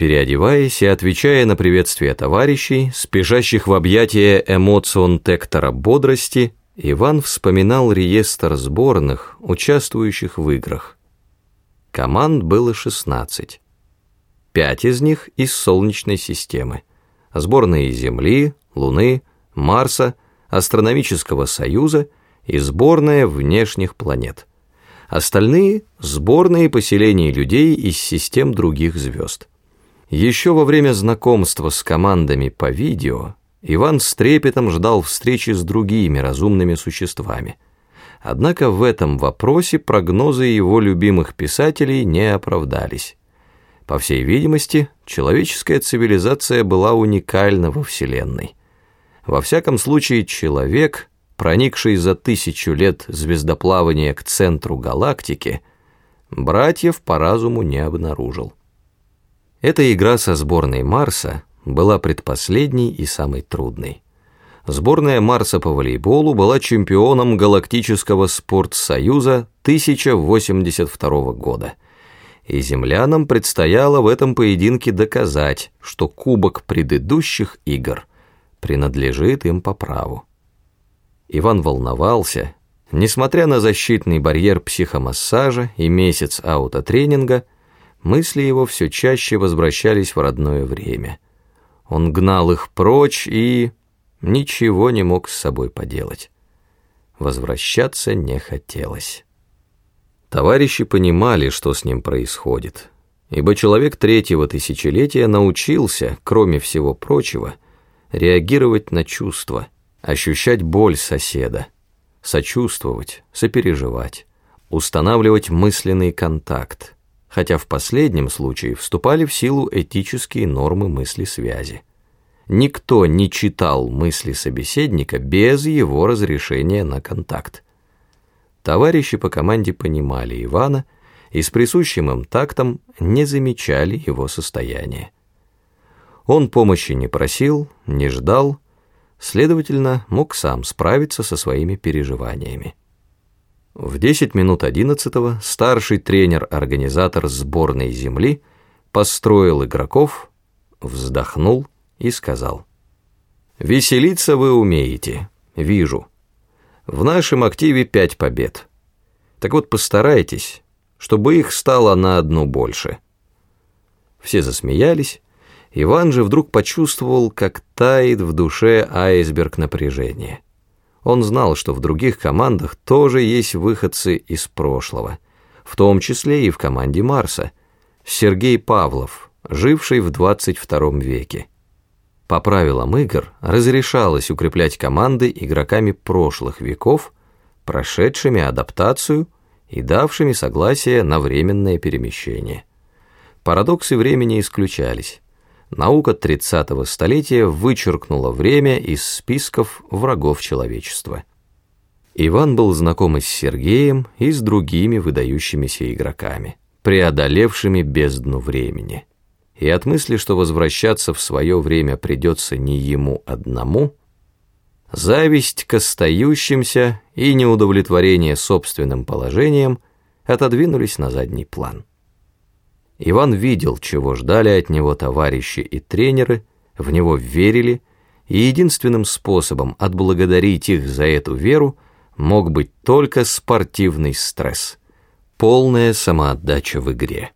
Переодеваясь и отвечая на приветствие товарищей, спешащих в объятия эмоцион-тектора бодрости, Иван вспоминал реестр сборных, участвующих в играх. Команд было 16. Пять из них из Солнечной системы. Сборные Земли, Луны, Марса, Астрономического Союза и сборная внешних планет. Остальные – сборные поселений людей из систем других звезд. Еще во время знакомства с командами по видео Иван с трепетом ждал встречи с другими разумными существами. Однако в этом вопросе прогнозы его любимых писателей не оправдались. По всей видимости, человеческая цивилизация была уникальна во Вселенной. Во всяком случае, человек, проникший за тысячу лет звездоплавания к центру галактики, братьев по разуму не обнаружил. Эта игра со сборной Марса была предпоследней и самой трудной. Сборная Марса по волейболу была чемпионом Галактического спортсоюза 1082 года. И землянам предстояло в этом поединке доказать, что кубок предыдущих игр принадлежит им по праву. Иван волновался, несмотря на защитный барьер психомассажа и месяц аутотренинга – мысли его все чаще возвращались в родное время. Он гнал их прочь и ничего не мог с собой поделать. Возвращаться не хотелось. Товарищи понимали, что с ним происходит, ибо человек третьего тысячелетия научился, кроме всего прочего, реагировать на чувства, ощущать боль соседа, сочувствовать, сопереживать, устанавливать мысленный контакт, хотя в последнем случае вступали в силу этические нормы мысли связи. Никто не читал мысли собеседника без его разрешения на контакт. Товарищи по команде понимали Ивана и с присущим им тактом не замечали его состояние. Он помощи не просил, не ждал, следовательно, мог сам справиться со своими переживаниями. В 10 минут 11 старший тренер-организатор сборной земли построил игроков, вздохнул и сказал. «Веселиться вы умеете, вижу. В нашем активе пять побед. Так вот постарайтесь, чтобы их стало на одну больше». Все засмеялись. Иван же вдруг почувствовал, как тает в душе айсберг напряжения. Он знал, что в других командах тоже есть выходцы из прошлого, в том числе и в команде Марса. Сергей Павлов, живший в 22 веке. По правилам игр разрешалось укреплять команды игроками прошлых веков, прошедшими адаптацию и давшими согласие на временное перемещение. Парадоксы времени исключались. Наука 30-го столетия вычеркнула время из списков врагов человечества. Иван был знаком с Сергеем, и с другими выдающимися игроками, преодолевшими бездну времени. И от мысли, что возвращаться в свое время придется не ему одному, зависть к остающимся и неудовлетворение собственным положением отодвинулись на задний план. Иван видел, чего ждали от него товарищи и тренеры, в него верили, и единственным способом отблагодарить их за эту веру мог быть только спортивный стресс, полная самоотдача в игре.